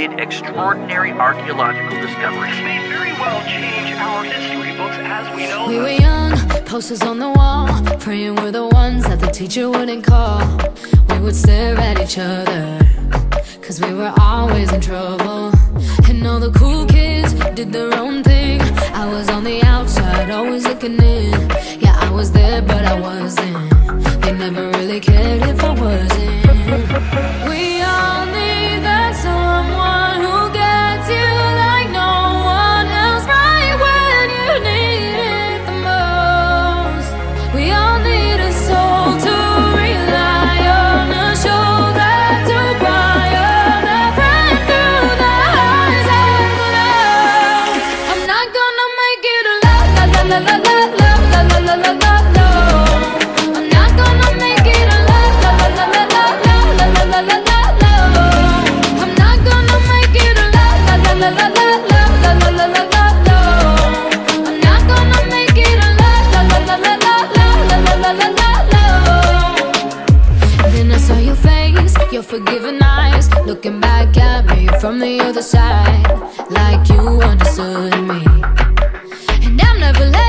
did extraordinary archaeological discoveries. This may very well change our history books as we know We them. were young, posters on the wall, praying we're the ones that the teacher wouldn't call. We would stare at each other, cause we were always in trouble. And all the cool kids did their own thing. I was on the outside, always looking in. Yeah, I was there, but I wasn't. forgiving eyes looking back at me from the other side, like you understood me. And I'm never.